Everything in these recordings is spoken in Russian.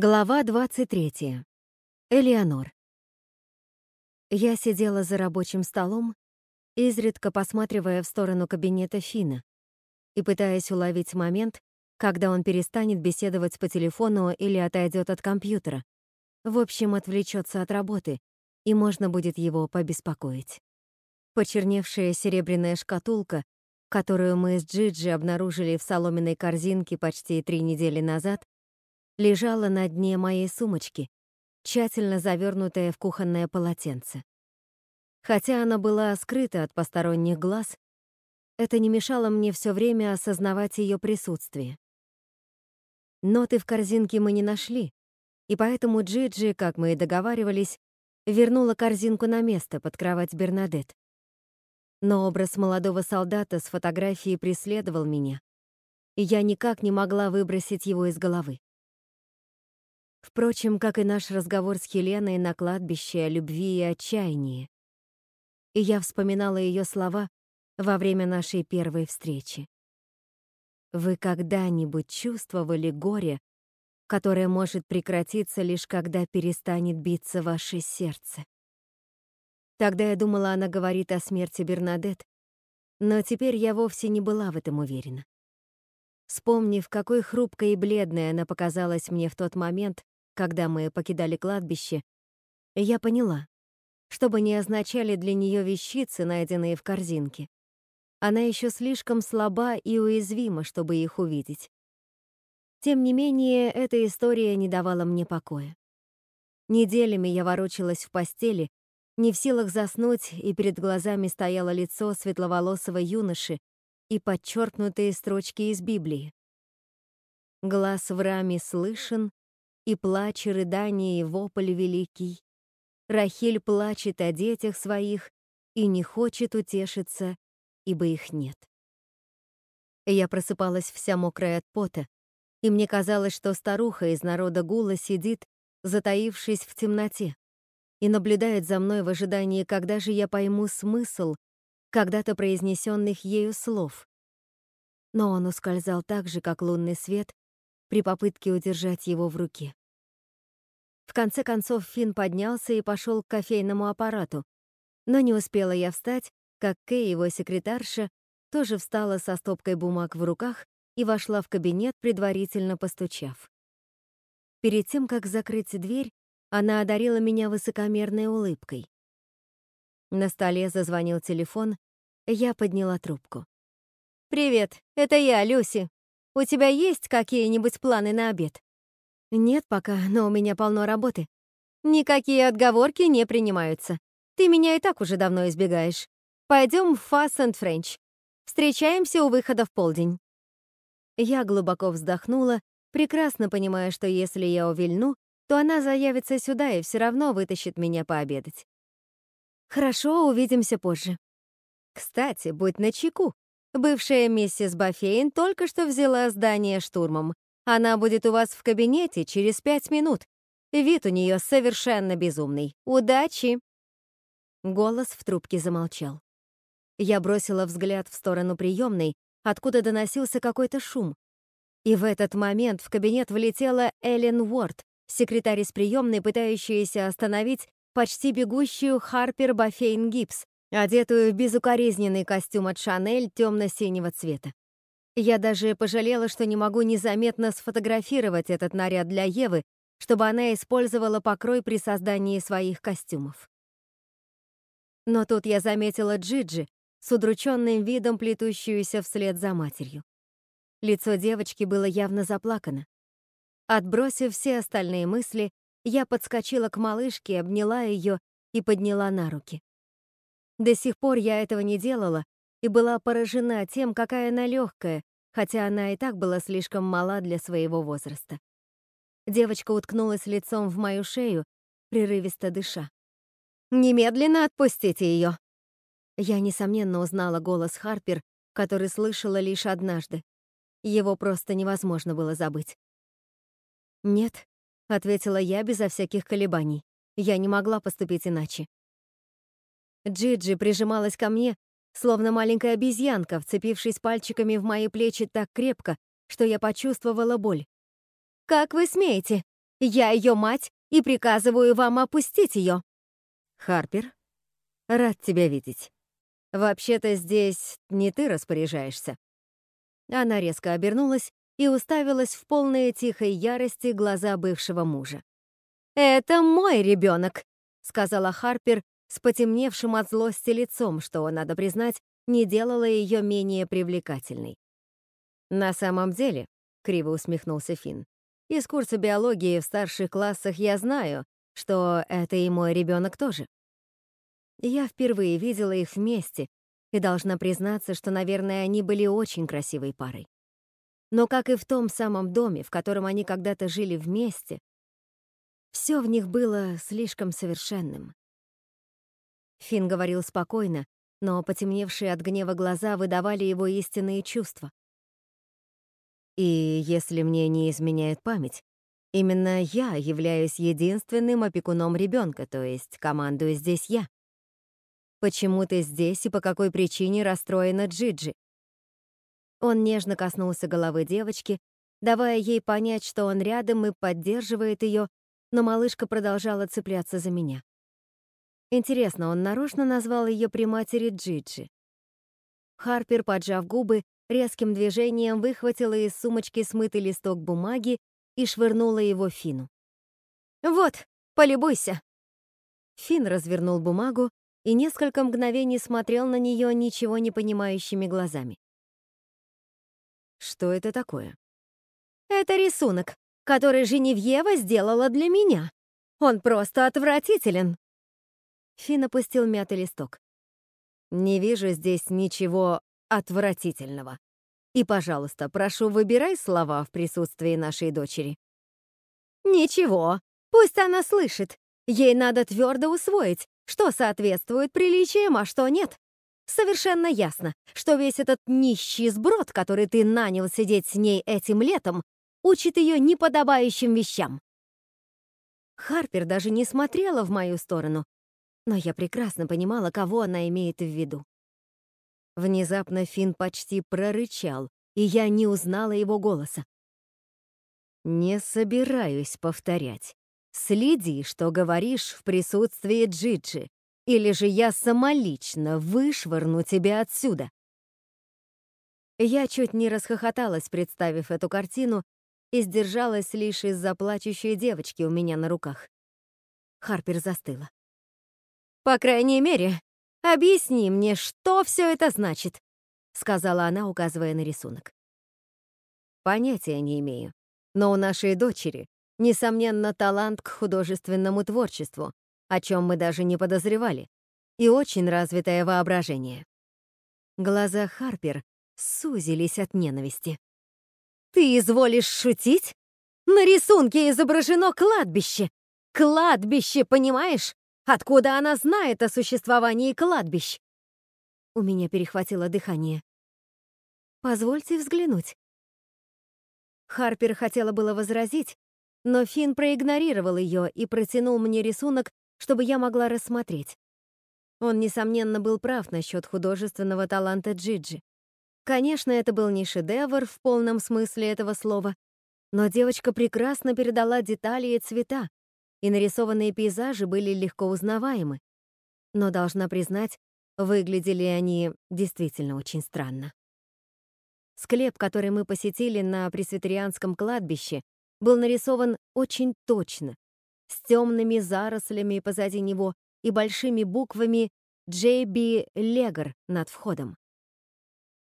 Глава 23. Элеонор. Я сидела за рабочим столом, изредка посматривая в сторону кабинета Фина и пытаясь уловить момент, когда он перестанет беседовать по телефону или отойдет от компьютера. В общем, отвлечется от работы, и можно будет его побеспокоить. Почерневшая серебряная шкатулка, которую мы с Джиджи обнаружили в соломенной корзинке почти три недели назад, лежала на дне моей сумочки, тщательно завернутая в кухонное полотенце. Хотя она была скрыта от посторонних глаз, это не мешало мне все время осознавать ее присутствие. Ноты в корзинке мы не нашли, и поэтому Джиджи, как мы и договаривались, вернула корзинку на место под кровать Бернадет. Но образ молодого солдата с фотографией преследовал меня, и я никак не могла выбросить его из головы. Впрочем, как и наш разговор с Хеленой на кладбище о любви и отчаянии. И я вспоминала ее слова во время нашей первой встречи. Вы когда-нибудь чувствовали горе, которое может прекратиться лишь когда перестанет биться ваше сердце? Тогда я думала, она говорит о смерти Бернадет, но теперь я вовсе не была в этом уверена. Вспомнив, какой хрупкой и бледной она показалась мне в тот момент, когда мы покидали кладбище, я поняла, что бы ни означали для нее вещицы, найденные в корзинке. Она еще слишком слаба и уязвима, чтобы их увидеть. Тем не менее, эта история не давала мне покоя. Неделями я ворочалась в постели, не в силах заснуть, и перед глазами стояло лицо светловолосого юноши и подчеркнутые строчки из Библии. Глаз в раме слышен, и плач, и рыдание, и вопль великий. Рахиль плачет о детях своих и не хочет утешиться, ибо их нет. Я просыпалась вся мокрая от пота, и мне казалось, что старуха из народа Гула сидит, затаившись в темноте, и наблюдает за мной в ожидании, когда же я пойму смысл когда-то произнесенных ею слов. Но он ускользал так же, как лунный свет, при попытке удержать его в руке. В конце концов Финн поднялся и пошел к кофейному аппарату. Но не успела я встать, как Кэй, его секретарша, тоже встала со стопкой бумаг в руках и вошла в кабинет, предварительно постучав. Перед тем, как закрыть дверь, она одарила меня высокомерной улыбкой. На столе зазвонил телефон, я подняла трубку. «Привет, это я, Люси. У тебя есть какие-нибудь планы на обед?» «Нет пока, но у меня полно работы. Никакие отговорки не принимаются. Ты меня и так уже давно избегаешь. Пойдем в Fast and French. Встречаемся у выхода в полдень». Я глубоко вздохнула, прекрасно понимая, что если я увильну, то она заявится сюда и все равно вытащит меня пообедать. Хорошо, увидимся позже. Кстати, будь начеку. Бывшая миссис Бафейн только что взяла здание штурмом, она будет у вас в кабинете через пять минут. Вид у нее совершенно безумный. Удачи!» Голос в трубке замолчал. Я бросила взгляд в сторону приемной, откуда доносился какой-то шум. И в этот момент в кабинет влетела Эллен Уорд, секретарь из приемной, пытающаяся остановить почти бегущую Харпер Бафейн Гибс, одетую в безукоризненный костюм от Шанель темно-синего цвета. Я даже пожалела, что не могу незаметно сфотографировать этот наряд для Евы, чтобы она использовала покрой при создании своих костюмов. Но тут я заметила Джиджи с удрученным видом плетущуюся вслед за матерью. Лицо девочки было явно заплакано. Отбросив все остальные мысли, я подскочила к малышке, обняла ее и подняла на руки. До сих пор я этого не делала и была поражена тем, какая она легкая, хотя она и так была слишком мала для своего возраста. Девочка уткнулась лицом в мою шею, прерывисто дыша. «Немедленно отпустите ее!» Я, несомненно, узнала голос Харпер, который слышала лишь однажды. Его просто невозможно было забыть. «Нет», — ответила я безо всяких колебаний. Я не могла поступить иначе. Джиджи прижималась ко мне, словно маленькая обезьянка, вцепившись пальчиками в мои плечи так крепко, что я почувствовала боль. «Как вы смеете? Я ее мать и приказываю вам опустить ее. Харпер, рад тебя видеть. Вообще-то здесь не ты распоряжаешься. Она резко обернулась и уставилась в полные тихой ярости глаза бывшего мужа. «Это мой ребенок», — сказала Харпер с потемневшим от злости лицом, что, надо признать, не делало ее менее привлекательной. «На самом деле», — криво усмехнулся Финн, «из курса биологии в старших классах я знаю, что это и мой ребенок тоже. Я впервые видела их вместе и должна признаться, что, наверное, они были очень красивой парой. Но как и в том самом доме, в котором они когда-то жили вместе, все в них было слишком совершенным. Финн говорил спокойно, но потемневшие от гнева глаза выдавали его истинные чувства. И если мне не изменяет память, именно я являюсь единственным опекуном ребенка, то есть командую здесь я. Почему ты здесь и по какой причине расстроена Джиджи? Он нежно коснулся головы девочки, давая ей понять, что он рядом и поддерживает ее, но малышка продолжала цепляться за меня. Интересно, он нарочно назвал ее при матери Джиджи. Харпер, поджав губы, резким движением выхватила из сумочки смытый листок бумаги и швырнула его Фину. «Вот, полюбуйся!» Фин развернул бумагу и несколько мгновений смотрел на нее ничего не понимающими глазами. Что это такое? Это рисунок, который Женевьева сделала для меня. Он просто отвратителен. Фин опустил мятый листок. Не вижу здесь ничего отвратительного. И, пожалуйста, прошу, выбирай слова в присутствии нашей дочери. Ничего, пусть она слышит. Ей надо твердо усвоить, что соответствует приличиям, а что нет. Совершенно ясно, что весь этот нищий сброд, который ты нанял сидеть с ней этим летом, учит ее неподобающим вещам. Харпер даже не смотрела в мою сторону, но я прекрасно понимала, кого она имеет в виду. Внезапно Финн почти прорычал, и я не узнала его голоса. «Не собираюсь повторять. Следи, что говоришь в присутствии Джиджи, или же я самолично вышвырну тебя отсюда. Я чуть не расхохоталась, представив эту картину, и сдержалась лишь из-за плачущей девочки у меня на руках. Харпер застыла. «По крайней мере, объясни мне, что все это значит», сказала она, указывая на рисунок. Понятия не имею, но у нашей дочери, несомненно, талант к художественному творчеству, о чем мы даже не подозревали, и очень развитое воображение. Глаза Харпер сузились от ненависти. «Ты изволишь шутить? На рисунке изображено кладбище! Кладбище, понимаешь? Откуда она знает о существовании кладбищ?» У меня перехватило дыхание. «Позвольте взглянуть». Харпер хотела было возразить, но Финн проигнорировал ее и протянул мне рисунок чтобы я могла рассмотреть. Он, несомненно, был прав насчет художественного таланта Джиджи. Конечно, это был не шедевр в полном смысле этого слова, но девочка прекрасно передала детали и цвета, и нарисованные пейзажи были легко узнаваемы. Но, должна признать, выглядели они действительно очень странно. Склеп, который мы посетили на пресвитерианском кладбище, был нарисован очень точно, с темными зарослями позади него и большими буквами «Джейби Легор» над входом.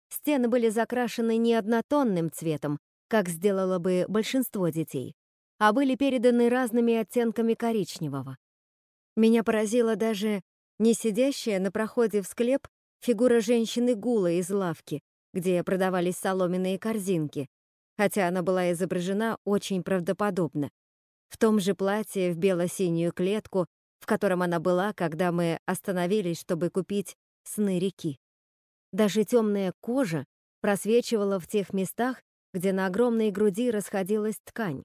Стены были закрашены не однотонным цветом, как сделало бы большинство детей, а были переданы разными оттенками коричневого. Меня поразила даже не сидящая на проходе в склеп фигура женщины-гула из лавки, где продавались соломенные корзинки, хотя она была изображена очень правдоподобно в том же платье в бело-синюю клетку, в котором она была, когда мы остановились, чтобы купить сны реки. Даже темная кожа просвечивала в тех местах, где на огромной груди расходилась ткань.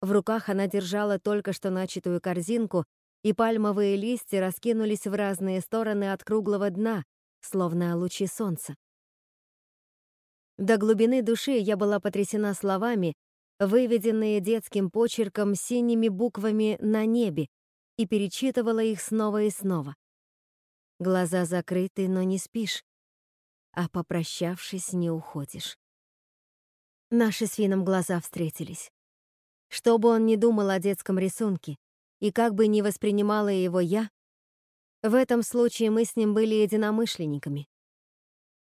В руках она держала только что начатую корзинку, и пальмовые листья раскинулись в разные стороны от круглого дна, словно лучи солнца. До глубины души я была потрясена словами, выведенные детским почерком синими буквами на небе, и перечитывала их снова и снова. Глаза закрыты, но не спишь, а попрощавшись, не уходишь. Наши с Фином глаза встретились. Что бы он ни думал о детском рисунке, и как бы ни воспринимала его я, в этом случае мы с ним были единомышленниками.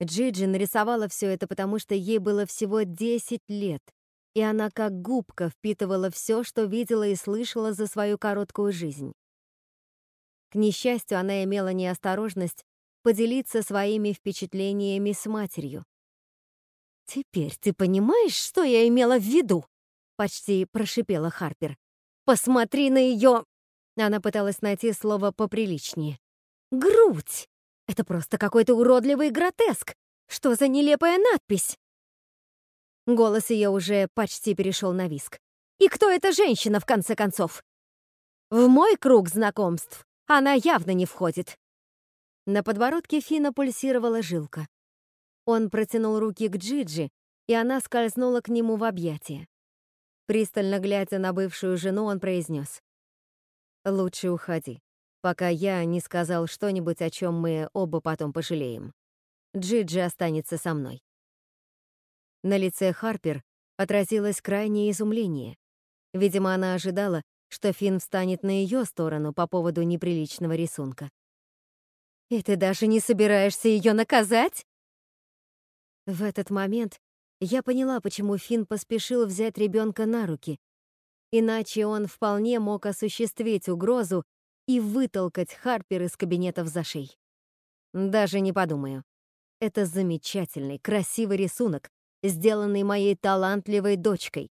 Джиджи нарисовала все это, потому что ей было всего 10 лет, и она как губка впитывала все, что видела и слышала за свою короткую жизнь. К несчастью, она имела неосторожность поделиться своими впечатлениями с матерью. «Теперь ты понимаешь, что я имела в виду?» — почти прошипела Харпер. «Посмотри на ее...» Она пыталась найти слово поприличнее. «Грудь! Это просто какой-то уродливый гротеск! Что за нелепая надпись?» Голос ее уже почти перешел на виск. «И кто эта женщина, в конце концов?» «В мой круг знакомств она явно не входит». На подбородке Фина пульсировала жилка. Он протянул руки к Джиджи, и она скользнула к нему в объятия. Пристально глядя на бывшую жену, он произнес. «Лучше уходи, пока я не сказал что-нибудь, о чем мы оба потом пожалеем. Джиджи останется со мной». На лице Харпер отразилось крайнее изумление. Видимо, она ожидала, что Финн встанет на ее сторону по поводу неприличного рисунка. «И ты даже не собираешься ее наказать?» В этот момент я поняла, почему Финн поспешил взять ребенка на руки, иначе он вполне мог осуществить угрозу и вытолкать Харпер из кабинетов за шей. Даже не подумаю. Это замечательный, красивый рисунок, сделанный моей талантливой дочкой.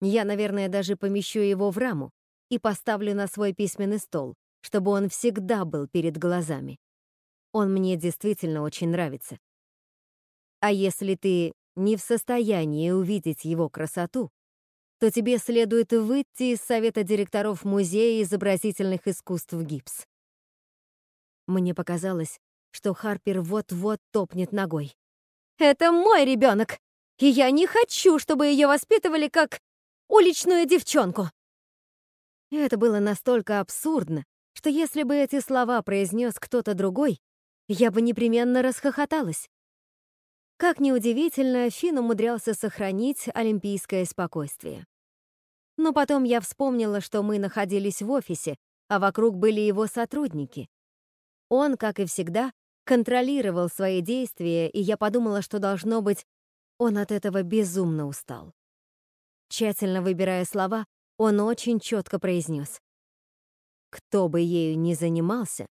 Я, наверное, даже помещу его в раму и поставлю на свой письменный стол, чтобы он всегда был перед глазами. Он мне действительно очень нравится. А если ты не в состоянии увидеть его красоту, то тебе следует выйти из совета директоров Музея изобразительных искусств гипс. Мне показалось, что Харпер вот-вот топнет ногой. «Это мой ребенок, и я не хочу, чтобы ее воспитывали как уличную девчонку!» Это было настолько абсурдно, что если бы эти слова произнес кто-то другой, я бы непременно расхохоталась. Как неудивительно, Финн умудрялся сохранить олимпийское спокойствие. Но потом я вспомнила, что мы находились в офисе, а вокруг были его сотрудники. Он, как и всегда, контролировал свои действия, и я подумала, что, должно быть, он от этого безумно устал. Тщательно выбирая слова, он очень четко произнес. Кто бы ею ни занимался,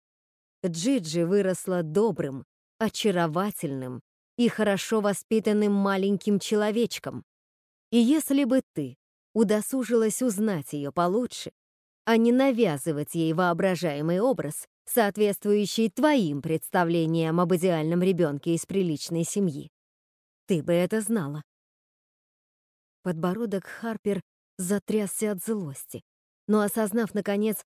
Джиджи выросла добрым, очаровательным и хорошо воспитанным маленьким человечком. И если бы ты удосужилась узнать ее получше, а не навязывать ей воображаемый образ, соответствующий твоим представлениям об идеальном ребенке из приличной семьи, ты бы это знала. Подбородок Харпер затрясся от злости, но осознав, наконец,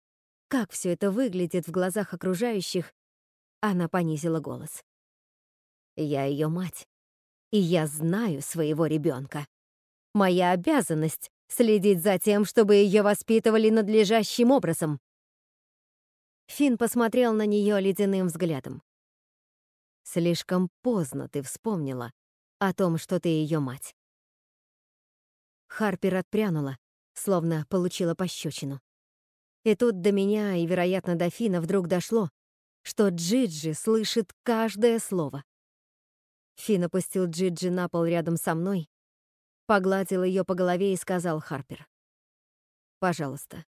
как все это выглядит в глазах окружающих, она понизила голос. «Я ее мать, и я знаю своего ребенка. Моя обязанность — следить за тем, чтобы ее воспитывали надлежащим образом». Финн посмотрел на нее ледяным взглядом. «Слишком поздно ты вспомнила о том, что ты ее мать. Харпер отпрянула, словно получила пощечину. И тут до меня и, вероятно, до Фина вдруг дошло, что Джиджи слышит каждое слово. Фин опустил Джиджи на пол рядом со мной, погладил ее по голове и сказал Харпер. «Пожалуйста,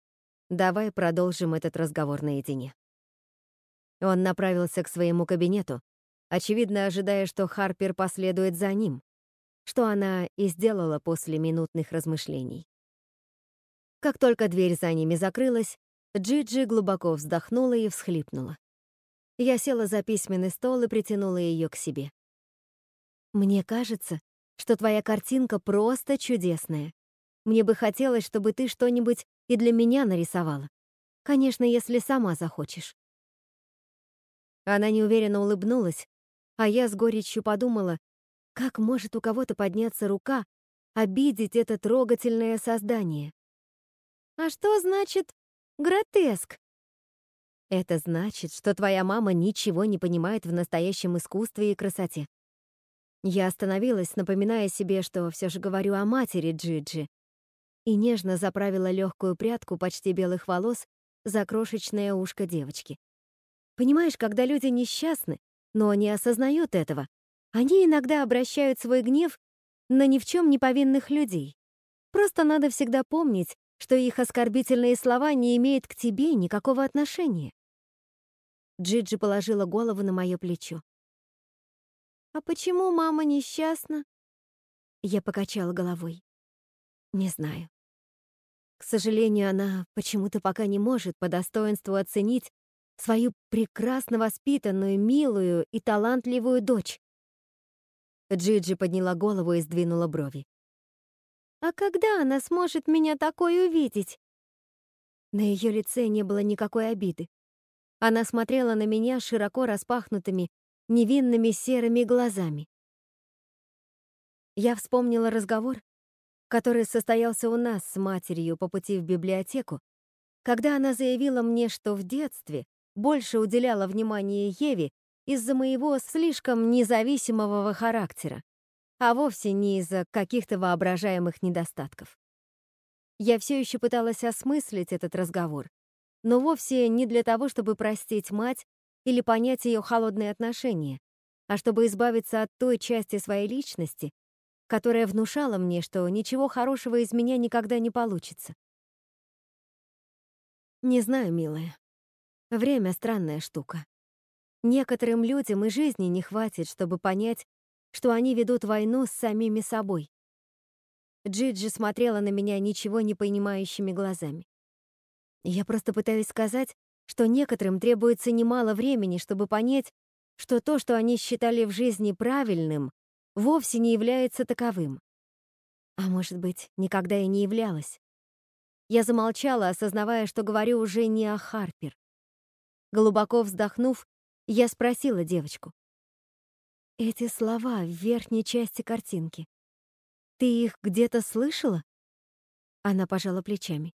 давай продолжим этот разговор наедине». Он направился к своему кабинету, очевидно ожидая, что Харпер последует за ним, что она и сделала после минутных размышлений. Как только дверь за ними закрылась, Джиджи глубоко вздохнула и всхлипнула. Я села за письменный стол и притянула ее к себе. «Мне кажется, что твоя картинка просто чудесная. Мне бы хотелось, чтобы ты что-нибудь и для меня нарисовала. Конечно, если сама захочешь». Она неуверенно улыбнулась, а я с горечью подумала, как может у кого-то подняться рука, обидеть это трогательное создание. А что значит гротеск? Это значит, что твоя мама ничего не понимает в настоящем искусстве и красоте. Я остановилась, напоминая себе, что все же говорю о матери Джиджи, и нежно заправила легкую прядку почти белых волос за крошечное ушко девочки. Понимаешь, когда люди несчастны, но не осознают этого, они иногда обращают свой гнев на ни в чем не повинных людей. Просто надо всегда помнить, что их оскорбительные слова не имеют к тебе никакого отношения. Джиджи положила голову на мое плечо. «А почему мама несчастна?» Я покачала головой. «Не знаю. К сожалению, она почему-то пока не может по достоинству оценить свою прекрасно воспитанную, милую и талантливую дочь. Джиджи подняла голову и сдвинула брови. «А когда она сможет меня такой увидеть?» На ее лице не было никакой обиды. Она смотрела на меня широко распахнутыми, невинными серыми глазами. Я вспомнила разговор, который состоялся у нас с матерью по пути в библиотеку, когда она заявила мне, что в детстве больше уделяла внимания Еве из-за моего слишком независимого характера, а вовсе не из-за каких-то воображаемых недостатков. Я все еще пыталась осмыслить этот разговор, но вовсе не для того, чтобы простить мать или понять ее холодные отношения, а чтобы избавиться от той части своей личности, которая внушала мне, что ничего хорошего из меня никогда не получится. Не знаю, милая. Время — странная штука. Некоторым людям и жизни не хватит, чтобы понять, что они ведут войну с самими собой. Джиджи смотрела на меня ничего не понимающими глазами. Я просто пытаюсь сказать, что некоторым требуется немало времени, чтобы понять, что то, что они считали в жизни правильным, вовсе не является таковым. А может быть, никогда и не являлась. Я замолчала, осознавая, что говорю уже не о Харпер. Глубоко вздохнув, я спросила девочку. «Эти слова в верхней части картинки. Ты их где-то слышала?» Она пожала плечами.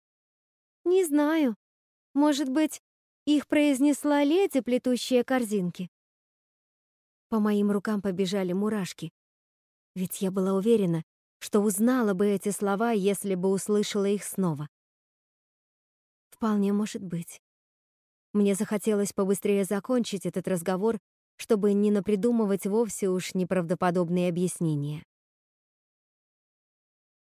«Не знаю. Может быть, их произнесла леди, плетущая корзинки?» По моим рукам побежали мурашки. Ведь я была уверена, что узнала бы эти слова, если бы услышала их снова. Вполне может быть. Мне захотелось побыстрее закончить этот разговор, чтобы не напридумывать вовсе уж неправдоподобные объяснения.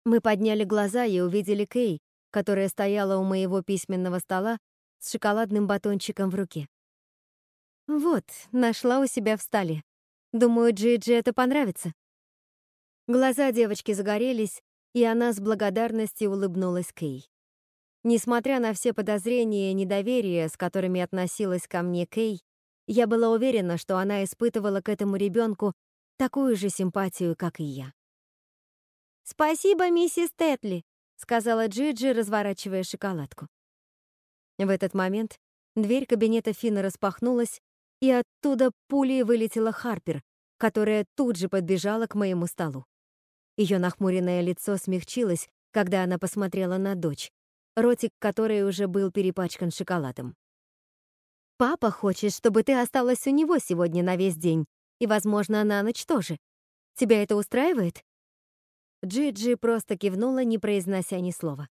Мы подняли глаза и увидели Кей, которая стояла у моего письменного стола с шоколадным батончиком в руке. Вот, нашла у себя в столе. Думаю, Джиджи это понравится. Глаза девочки загорелись, и она с благодарностью улыбнулась Кей. Несмотря на все подозрения и недоверие, с которыми относилась ко мне Кей, я была уверена, что она испытывала к этому ребенку такую же симпатию, как и я. «Спасибо, миссис Тетли», сказала Джиджи, разворачивая шоколадку. В этот момент дверь кабинета Фина распахнулась, и оттуда пулей вылетела Харпер, которая тут же подбежала к моему столу. Ее нахмуренное лицо смягчилось, когда она посмотрела на дочь, ротик которой уже был перепачкан шоколадом. «Папа хочет, чтобы ты осталась у него сегодня на весь день, и, возможно, на ночь тоже. Тебя это устраивает?» Джиджи просто кивнула, не произнося ни слова.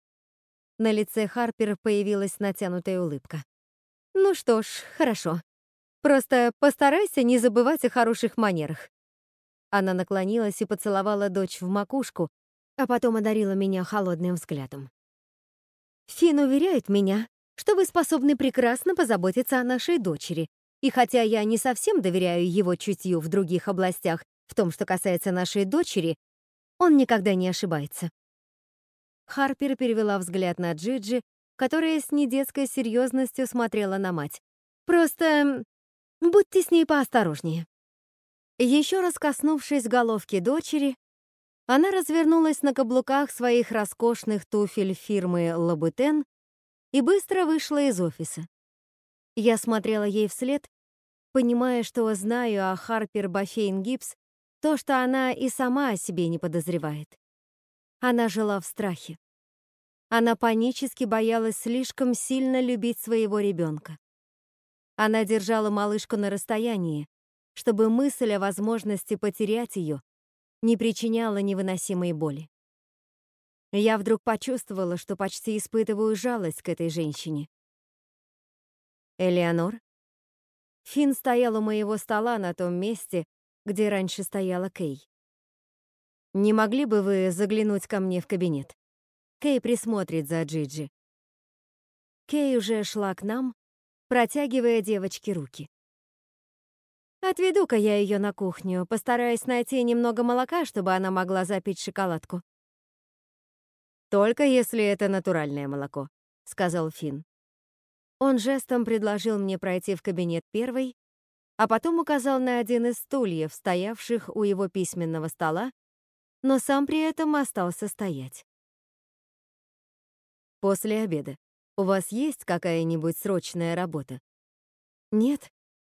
На лице Харпер появилась натянутая улыбка. «Ну что ж, хорошо. Просто постарайся не забывать о хороших манерах». Она наклонилась и поцеловала дочь в макушку, а потом одарила меня холодным взглядом. «Фин уверяет меня, что вы способны прекрасно позаботиться о нашей дочери, и хотя я не совсем доверяю его чутью в других областях, в том, что касается нашей дочери, он никогда не ошибается. Харпер перевела взгляд на Джиджи, которая с недетской серьезностью смотрела на мать. «Просто будьте с ней поосторожнее». Еще раз коснувшись головки дочери, она развернулась на каблуках своих роскошных туфель фирмы Лабутен и быстро вышла из офиса. Я смотрела ей вслед, понимая, что знаю о Харпер Бафейн Гибс то, что она и сама о себе не подозревает. Она жила в страхе. Она панически боялась слишком сильно любить своего ребенка. Она держала малышку на расстоянии, чтобы мысль о возможности потерять ее не причиняла невыносимой боли. Я вдруг почувствовала, что почти испытываю жалость к этой женщине. «Элеонор?» Финн стоял у моего стола на том месте, где раньше стояла Кей. «Не могли бы вы заглянуть ко мне в кабинет? Кей присмотрит за Джиджи». Кей уже шла к нам, протягивая девочке руки. Отведу-ка я ее на кухню, постараюсь найти немного молока, чтобы она могла запить шоколадку. Только если это натуральное молоко, сказал Финн. Он жестом предложил мне пройти в кабинет первой, а потом указал на один из стульев, стоявших у его письменного стола, но сам при этом остался стоять. После обеда у вас есть какая-нибудь срочная работа? Нет,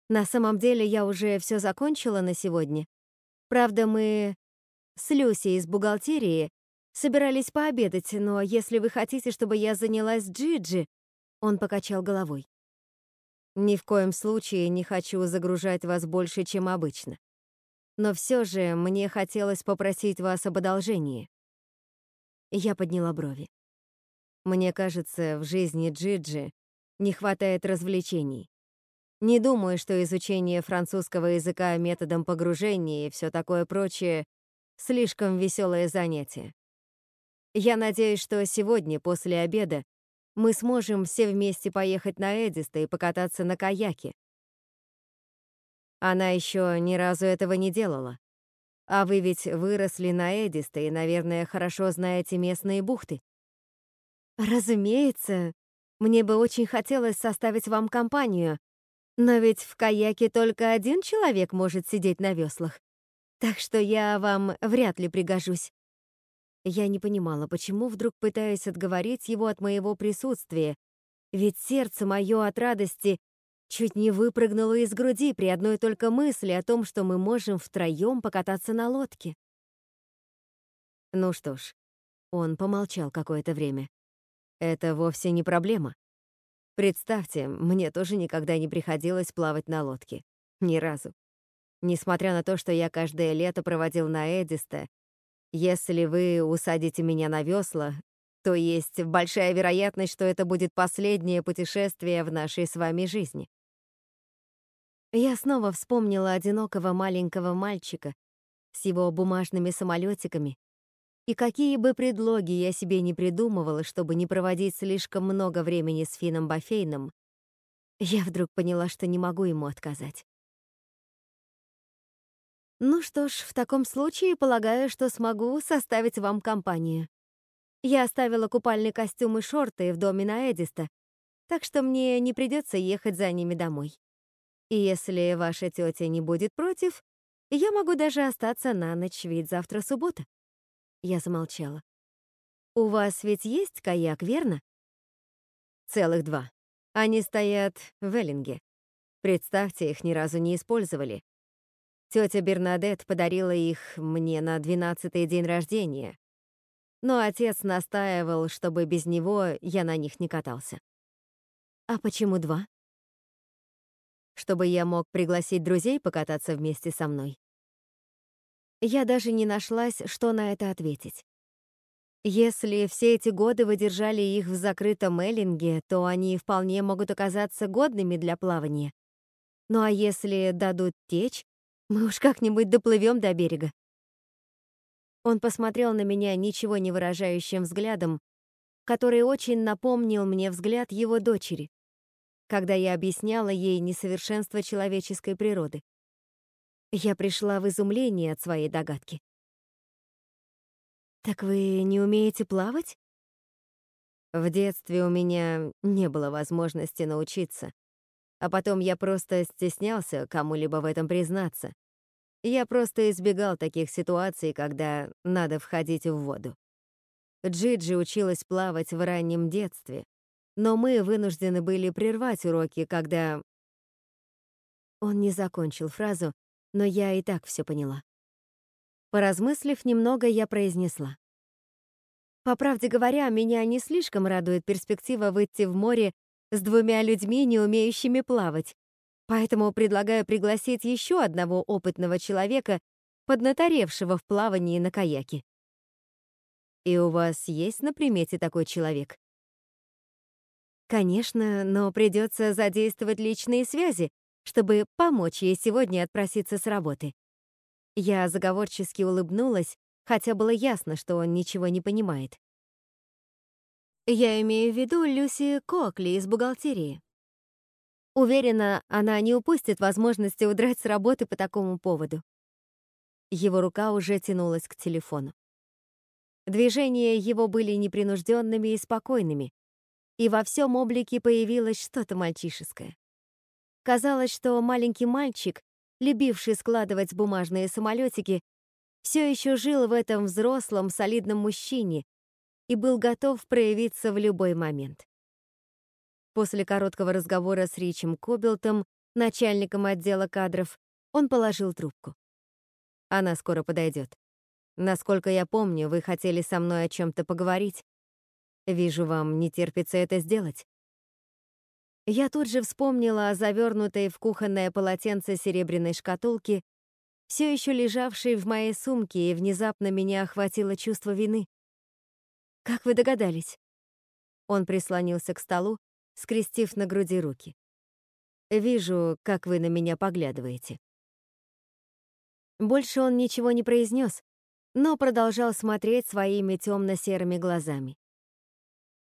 на самом деле я уже все закончила на сегодня. Правда, мы с Люси из бухгалтерии собирались пообедать, но если вы хотите, чтобы я занялась Джиджи, он покачал головой. Ни в коем случае не хочу загружать вас больше, чем обычно. Но все же мне хотелось попросить вас об одолжении. Я подняла брови. Мне кажется, в жизни Джиджи не хватает развлечений. Не думаю, что изучение французского языка методом погружения и все такое прочее слишком веселое занятие. Я надеюсь, что сегодня, после обеда, мы сможем все вместе поехать на Эдиста и покататься на каяке. Она еще ни разу этого не делала. А вы ведь выросли на Эдиста и, наверное, хорошо знаете местные бухты. Разумеется, мне бы очень хотелось составить вам компанию, но ведь в каяке только один человек может сидеть на веслах. Так что я вам вряд ли пригожусь. Я не понимала, почему вдруг пытаюсь отговорить его от моего присутствия, ведь сердце мое от радости чуть не выпрыгнуло из груди при одной только мысли о том, что мы можем втроем покататься на лодке. Ну что ж, он помолчал какое-то время. Это вовсе не проблема. Представьте, мне тоже никогда не приходилось плавать на лодке. Ни разу. Несмотря на то, что я каждое лето проводил на Эдисте, если вы усадите меня на весла, то есть большая вероятность, что это будет последнее путешествие в нашей с вами жизни. Я снова вспомнила одинокого маленького мальчика с его бумажными самолетиками и какие бы предлоги я себе не придумывала, чтобы не проводить слишком много времени с Фином Бафейном, я вдруг поняла, что не могу ему отказать. Ну что ж, в таком случае полагаю, что смогу составить вам компанию. Я оставила купальный костюм и шорты в доме на Эдиста, так что мне не придется ехать за ними домой. И если ваша тетя не будет против, я могу даже остаться на ночь, ведь завтра суббота. Я замолчала. «У вас ведь есть каяк, верно?» «Целых два. Они стоят в Эллинге. Представьте, их ни разу не использовали. Тетя Бернадет подарила их мне на двенадцатый день рождения. Но отец настаивал, чтобы без него я на них не катался. А почему два? Чтобы я мог пригласить друзей покататься вместе со мной. Я даже не нашлась, что на это ответить. Если все эти годы вы держали их в закрытом эллинге, то они вполне могут оказаться годными для плавания. Ну а если дадут течь, мы уж как-нибудь доплывем до берега. Он посмотрел на меня ничего не выражающим взглядом, который очень напомнил мне взгляд его дочери, когда я объясняла ей несовершенство человеческой природы. Я пришла в изумление от своей догадки. «Так вы не умеете плавать?» В детстве у меня не было возможности научиться, а потом я просто стеснялся кому-либо в этом признаться. Я просто избегал таких ситуаций, когда надо входить в воду. Джиджи училась плавать в раннем детстве, но мы вынуждены были прервать уроки, когда... Он не закончил фразу, но я и так все поняла. Поразмыслив немного, я произнесла. По правде говоря, меня не слишком радует перспектива выйти в море с двумя людьми, не умеющими плавать. Поэтому предлагаю пригласить еще одного опытного человека, поднаторевшего в плавании на каяке. И у вас есть на примете такой человек? Конечно, но придется задействовать личные связи, чтобы помочь ей сегодня отпроситься с работы. Я заговорчески улыбнулась, хотя было ясно, что он ничего не понимает. Я имею в виду Люси Кокли из бухгалтерии. Уверена, она не упустит возможности удрать с работы по такому поводу. Его рука уже тянулась к телефону. Движения его были непринужденными и спокойными, и во всем облике появилось что-то мальчишеское. Казалось, что маленький мальчик, любивший складывать бумажные самолетики, все еще жил в этом взрослом, солидном мужчине и был готов проявиться в любой момент. После короткого разговора с Ричем Кобилтом, начальником отдела кадров, он положил трубку. Она скоро подойдет. Насколько я помню, вы хотели со мной о чем-то поговорить. Вижу, вам не терпится это сделать. Я тут же вспомнила о завернутой в кухонное полотенце серебряной шкатулке, все еще лежавшей в моей сумке, и внезапно меня охватило чувство вины. «Как вы догадались?» Он прислонился к столу, скрестив на груди руки. «Вижу, как вы на меня поглядываете». Больше он ничего не произнес, но продолжал смотреть своими темно-серыми глазами.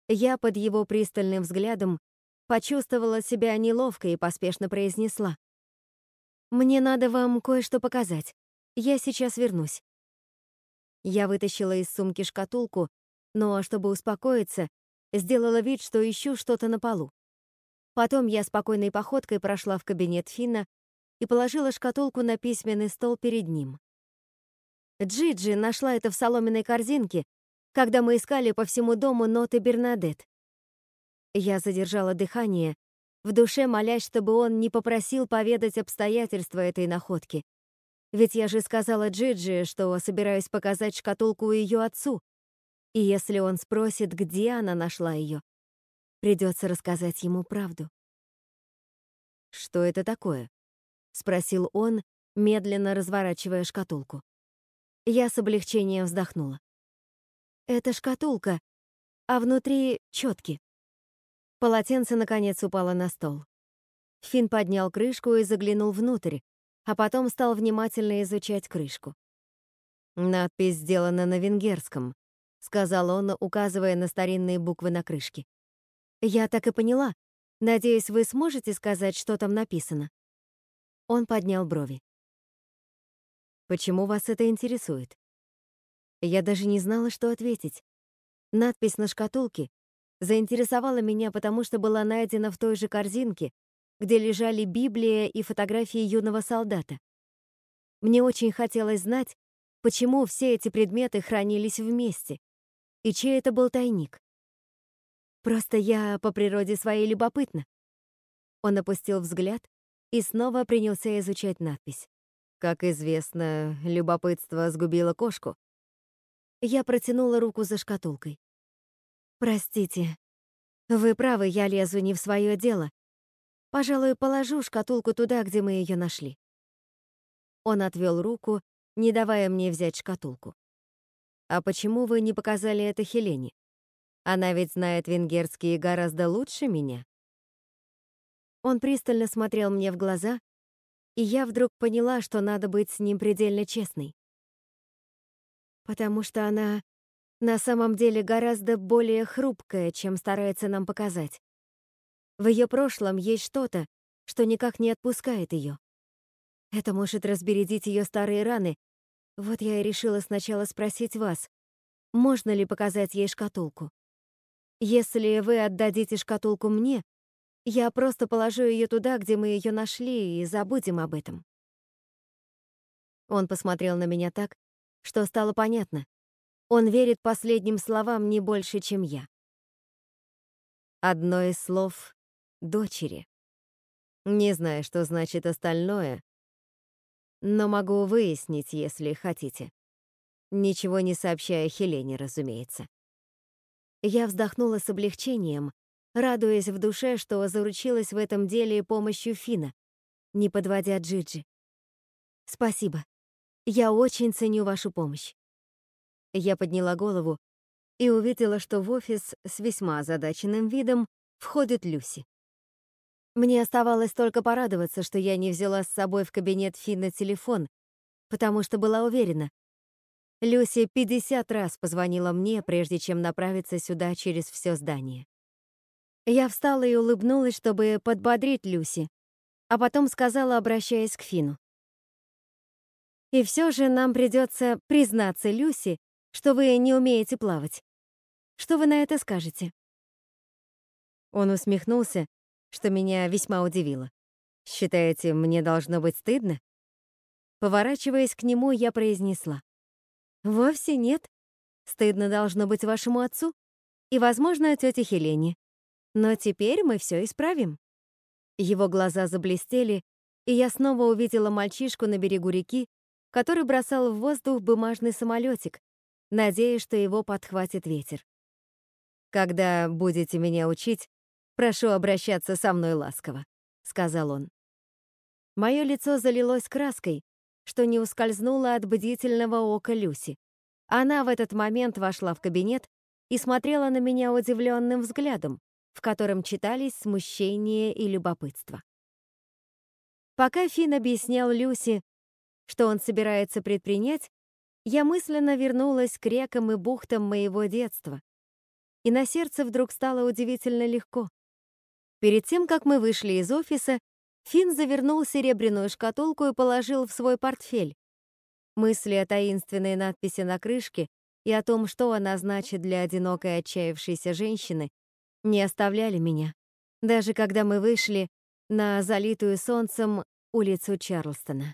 Я под его пристальным взглядом почувствовала себя неловко и поспешно произнесла. «Мне надо вам кое-что показать. Я сейчас вернусь». Я вытащила из сумки шкатулку, но, чтобы успокоиться, сделала вид, что ищу что-то на полу. Потом я спокойной походкой прошла в кабинет Финна и положила шкатулку на письменный стол перед ним. Джиджи нашла это в соломенной корзинке, когда мы искали по всему дому ноты Бернадет. Я задержала дыхание, в душе молясь, чтобы он не попросил поведать обстоятельства этой находки. Ведь я же сказала Джиджи, что собираюсь показать шкатулку ее отцу. И если он спросит, где она нашла ее, придется рассказать ему правду. «Что это такое?» — спросил он, медленно разворачивая шкатулку. Я с облегчением вздохнула. «Это шкатулка, а внутри четки. Полотенце, наконец, упало на стол. Фин поднял крышку и заглянул внутрь, а потом стал внимательно изучать крышку. «Надпись сделана на венгерском», — сказал он, указывая на старинные буквы на крышке. «Я так и поняла. Надеюсь, вы сможете сказать, что там написано?» Он поднял брови. «Почему вас это интересует?» Я даже не знала, что ответить. Надпись на шкатулке заинтересовала меня, потому что была найдена в той же корзинке, где лежали Библия и фотографии юного солдата. Мне очень хотелось знать, почему все эти предметы хранились вместе, и чей это был тайник. Просто я по природе своей любопытна. Он опустил взгляд и снова принялся изучать надпись. Как известно, любопытство сгубило кошку. Я протянула руку за шкатулкой. «Простите. Вы правы, я лезу не в свое дело. Пожалуй, положу шкатулку туда, где мы ее нашли». Он отвел руку, не давая мне взять шкатулку. «А почему вы не показали это Хелене? Она ведь знает венгерский гораздо лучше меня». Он пристально смотрел мне в глаза, и я вдруг поняла, что надо быть с ним предельно честной. Потому что она на самом деле гораздо более хрупкая, чем старается нам показать. В ее прошлом есть что-то, что никак не отпускает ее. Это может разбередить ее старые раны. Вот я и решила сначала спросить вас, можно ли показать ей шкатулку. Если вы отдадите шкатулку мне, я просто положу ее туда, где мы ее нашли, и забудем об этом. Он посмотрел на меня так, что стало понятно. Он верит последним словам не больше, чем я. Одно из слов — дочери. Не знаю, что значит остальное, но могу выяснить, если хотите. Ничего не сообщая Хелене, разумеется. Я вздохнула с облегчением, радуясь в душе, что заручилась в этом деле помощью Фина, не подводя Джиджи. «Спасибо. Я очень ценю вашу помощь». Я подняла голову и увидела, что в офис с весьма озадаченным видом входит Люси. Мне оставалось только порадоваться, что я не взяла с собой в кабинет Финна телефон, потому что была уверена. Люси 50 раз позвонила мне, прежде чем направиться сюда через все здание. Я встала и улыбнулась, чтобы подбодрить Люси, а потом сказала, обращаясь к Фину. «И все же нам придется признаться Люси, что вы не умеете плавать. Что вы на это скажете?» Он усмехнулся, что меня весьма удивило. «Считаете, мне должно быть стыдно?» Поворачиваясь к нему, я произнесла. «Вовсе нет. Стыдно должно быть вашему отцу и, возможно, тете Хелене. Но теперь мы все исправим». Его глаза заблестели, и я снова увидела мальчишку на берегу реки, который бросал в воздух бумажный самолетик, надеясь, что его подхватит ветер. «Когда будете меня учить, прошу обращаться со мной ласково», — сказал он. Мое лицо залилось краской, что не ускользнуло от бдительного ока Люси. Она в этот момент вошла в кабинет и смотрела на меня удивленным взглядом, в котором читались смущение и любопытство. Пока Финн объяснял Люси, что он собирается предпринять, я мысленно вернулась к рекам и бухтам моего детства, и на сердце вдруг стало удивительно легко. Перед тем, как мы вышли из офиса, Финн завернул серебряную шкатулку и положил в свой портфель. Мысли о таинственной надписи на крышке и о том, что она значит для одинокой отчаявшейся женщины, не оставляли меня, даже когда мы вышли на залитую солнцем улицу Чарлстона.